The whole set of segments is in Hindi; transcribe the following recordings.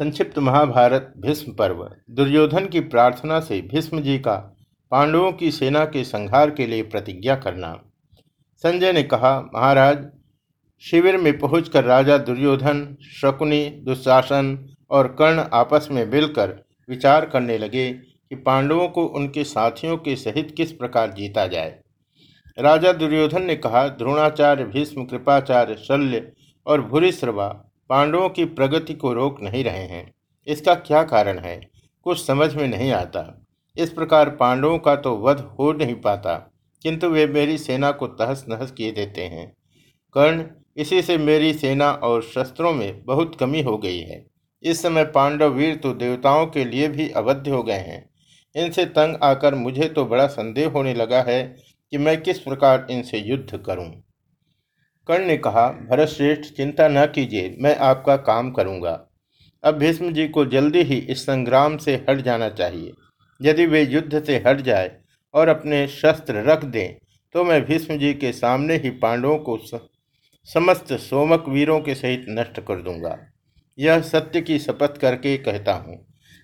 संक्षिप्त महाभारत भीष्म पर्व। दुर्योधन की प्रार्थना से भीष्म जी का पांडवों की सेना के संहार के लिए प्रतिज्ञा करना। संजय ने कहा, महाराज, शिविर में पहुंचकर राजा दुर्योधन, शकुनी, दुशासन और कर्ण आपस में मिलकर विचार करने लगे कि पांडवों को उनके साथियों के सहित किस प्रकार जीता जाए। राजा दुर्योधन ने कहा, द्रोणाचार्य, भीष्म, कृपाचार्य, शल्य और भूरिश्रवा पांडवों की प्रगति को रोक नहीं रहे हैं। इसका क्या कारण है? कुछ समझ में नहीं आता। इस प्रकार पांडवों का तो वध हो नहीं पाता, किंतु वे मेरी सेना को तहस नहस किए देते हैं। कर्ण, इसी से मेरी सेना और शस्त्रों में बहुत कमी हो गई है। इस समय पांडव वीर तो देवताओं के लिए भी अवध्य हो गए हैं। इनसे तंग आकर मुझे तो बड़ा संदेह होने लगा है कि मैं किस प्रकार इनसे युद्ध करूँ। कर्ण ने कहा भरत श्रेष्ठ चिंता न कीजिए, मैं आपका काम करूँगा। अब भीष्म जी को जल्दी ही इस संग्राम से हट जाना चाहिए। यदि वे युद्ध से हट जाए और अपने शस्त्र रख दें तो मैं भीष्म जी के सामने ही पांडवों को समस्त सोमक वीरों के सहित नष्ट कर दूँगा। यह सत्य की शपथ करके कहता हूँ।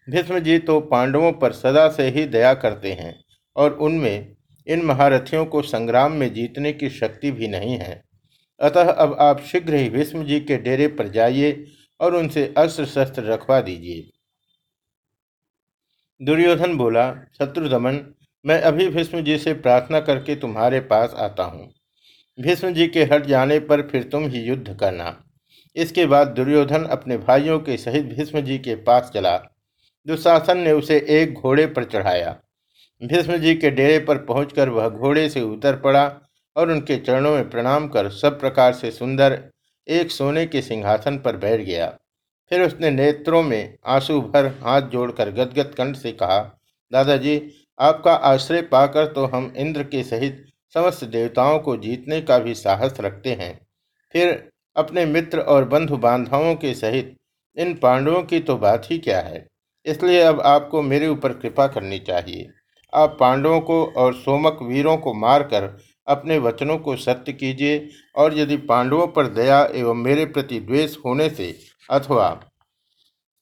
भीष्म जी तो पांडवों पर सदा से ही दया करते हैं और उनमें इन महारथियों को संग्राम में जीतने की शक्ति भी नहीं है। अतः अब आप शीघ्र ही भीष्म जी के डेरे पर जाइए और उनसे अस्त्र शस्त्र रखवा दीजिए। दुर्योधन बोला शत्रुदमन मैं अभी भीष्म जी से प्रार्थना करके तुम्हारे पास आता हूँ। भीष्म जी के हट जाने पर फिर तुम ही युद्ध करना। इसके बाद दुर्योधन अपने भाइयों के सहित भीष्म जी के पास चला। दुशासन ने उसे एक घोड़े पर चढ़ाया। भीष्म जी के डेरे पर पहुंचकर वह घोड़े से उतर पड़ा और उनके चरणों में प्रणाम कर सब प्रकार से सुंदर एक सोने के सिंहासन पर बैठ गया। फिर उसने नेत्रों में आँसू भर हाथ जोड़कर गदगद कंठ से कहा, दादाजी, आपका आश्रय पाकर तो हम इंद्र के सहित समस्त देवताओं को जीतने का भी साहस रखते हैं। फिर अपने मित्र और बंधु बांधवों के सहित इन पांडवों की तो बात ही क्या है? इसलिए अब आपको मेरे ऊपर कृपा करनी चाहिए। आप पांडवों को और सोमक वीरों को मारकर अपने वचनों को सत्य कीजिए और यदि पांडवों पर दया एवं मेरे प्रति द्वेष होने से अथवा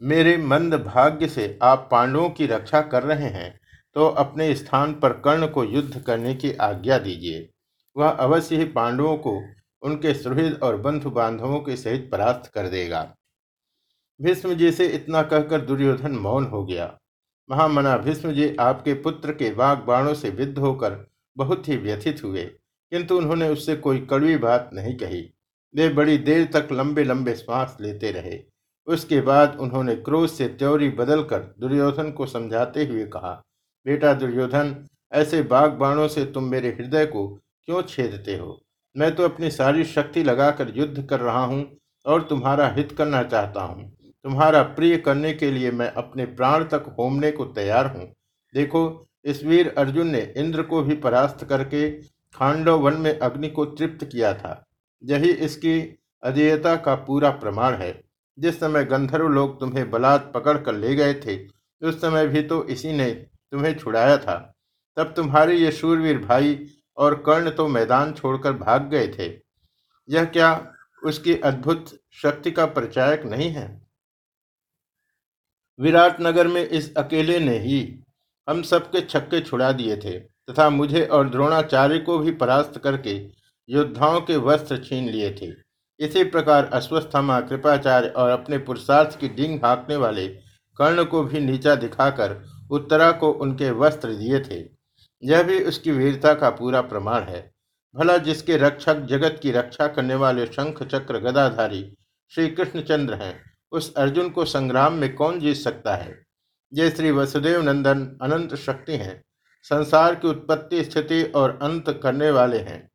मेरे मंद भाग्य से आप पांडवों की रक्षा कर रहे हैं तो अपने स्थान पर कर्ण को युद्ध करने की आज्ञा दीजिए। वह अवश्य ही पांडवों को उनके सुहृद और बंधु बांधवों के सहित परास्त कर देगा। भीष्म जी से इतना कहकर दुर्योधन मौन हो गया। महामना भीष्म जी आपके पुत्र के वाग बाणों से विद्ध होकर बहुत ही व्यथित हुए, किंतु उन्होंने उससे कोई कड़वी बात नहीं कही। वे बड़ी देर तक लंबे लंबे श्वास लेते रहे। उसके बाद उन्होंने क्रोध से त्योरी बदलकर दुर्योधन को समझाते हुए कहा, बेटा दुर्योधन, ऐसे बाग बाणों से तुम मेरे हृदय को क्यों छेदते हो? मैं तो अपनी सारी शक्ति लगाकर युद्ध कर रहा हूँ और तुम्हारा हित करना चाहता हूँ। तुम्हारा प्रिय करने के लिए मैं अपने प्राण तक होमने को तैयार हूँ। देखो इस वीर अर्जुन ने इंद्र को भी परास्त करके खांडव वन में अग्नि को तृप्त किया था। यही इसकी अधेयता का पूरा प्रमाण है। जिस समय गंधर्व लोग तुम्हें बलात् पकड़ कर ले गए थे, उस समय भी तो इसी ने तुम्हें छुड़ाया था। तब तुम्हारे ये शूरवीर भाई और कर्ण तो मैदान छोड़कर भाग गए थे। यह क्या उसकी अद्भुत शक्ति का परिचायक नहीं है? विराटनगर में इस अकेले ने ही हम सबके छक्के छुड़ा दिए थे, तथा मुझे और द्रोणाचार्य को भी परास्त करके योद्धाओं के वस्त्र छीन लिए थे। इसी प्रकार अश्वस्थमा, कृपाचार्य और अपने पुरुषार्थ की डिंग हाँकने वाले कर्ण को भी नीचा दिखाकर उत्तरा को उनके वस्त्र दिए थे। यह भी उसकी वीरता का पूरा प्रमाण है। भला जिसके रक्षक जगत की रक्षा करने वाले शंख चक्र गदाधारी श्री कृष्णचंद्र हैं, उस अर्जुन को संग्राम में कौन जीत सकता है? ये श्री वसुदेव नंदन अनंत शक्ति हैं। संसार की उत्पत्ति, स्थिति और अंत करने वाले हैं।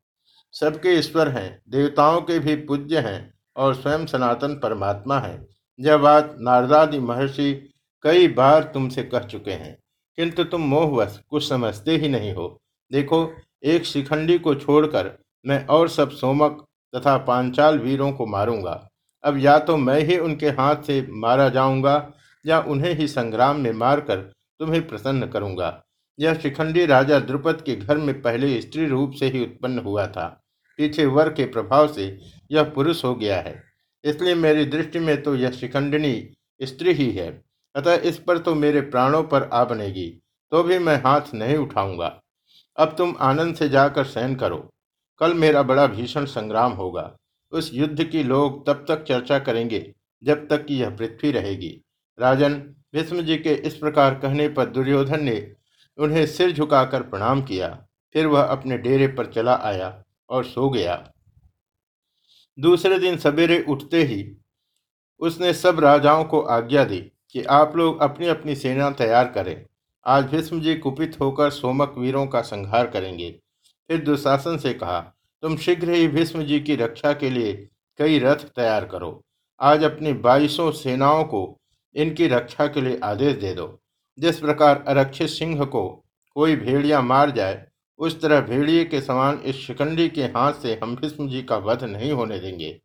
सबके ईश्वर हैं, देवताओं के भी पूज्य हैं और स्वयं सनातन परमात्मा है। यह बात नारदादि महर्षि कई बार तुमसे कह चुके हैं। किंतु तुम मोहवश कुछ समझते ही नहीं हो। देखो, एक शिखंडी को छोड़कर मैं और सब सोमक तथा पांचाल वीरों को मारूँगा। अब या तो मैं ही उनके हाथ से मारा जाऊँगा या उन्हें ही संग्राम में मारकर तुम्हें प्रसन्न करूँगा। यह शिखंडी राजा द्रुपद के घर में पहले स्त्री रूप से ही उत्पन्न हुआ था। पीछे वर के प्रभाव से यह पुरुष हो गया है। इसलिए मेरी दृष्टि में तो यह शिखंडिनी स्त्री ही है। अतः इस पर तो मेरे प्राणों पर आ बनेगी तो भी मैं हाथ नहीं उठाऊँगा। अब तुम आनंद से जाकर सहन करो। कल मेरा बड़ा भीषण संग्राम होगा। उस युद्ध की लोग तब तक चर्चा करेंगे, जब तक कि यह पृथ्वी रहेगी। राजन विष्णु जी के इस प्रकार कहने पर दुर्योधन ने उन्हें सिर झुकाकर प्रणाम किया। फिर वह अपने डेरे पर चला आया और सो गया। दूसरे दिन सवेरे उठते ही उसने सब राजाओं को आज्ञा दी कि आप लोग अपनी अपनी सेना तैयार करें। आज भीष्म जी कुपित होकर सोमक वीरों का संहार करेंगे। फिर दुशासन से कहा, तुम शीघ्र ही भीष्म जी की रक्षा के लिए कई रथ तैयार करो। आज अपनी बाईसों सेनाओं को इनकी रक्षा के लिए आदेश दे दो। जिस प्रकार आरक्षित सिंह को कोई भेड़िया मार जाए, उस तरह भेड़िए के समान इस शिकंडी के हाथ से हम भीष्म जी का वध नहीं होने देंगे।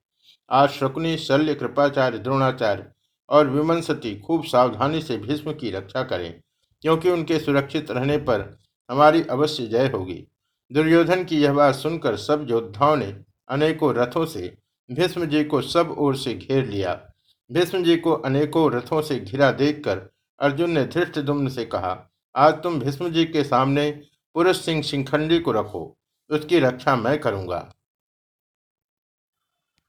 आज शकुनी, शल्य, कृपाचार्य, द्रोणाचार्य और विमंसती खूब सावधानी से भीष्म की रक्षा करें, क्योंकि उनके सुरक्षित रहने पर हमारी अवश्य जय होगी। दुर्योधन की यह बात सुनकर सब योद्धाओं ने अनेकों रथों से भीष्म जी को सब ओर से घेर लिया। भीष्म जी को अनेकों रथों से घिरा देखकर अर्जुन ने धृष्ट से कहा, आज तुम भीष्म जी के सामने पुरुष सिंह शिखंडी को रखो, उसकी रक्षा मैं करूँगा।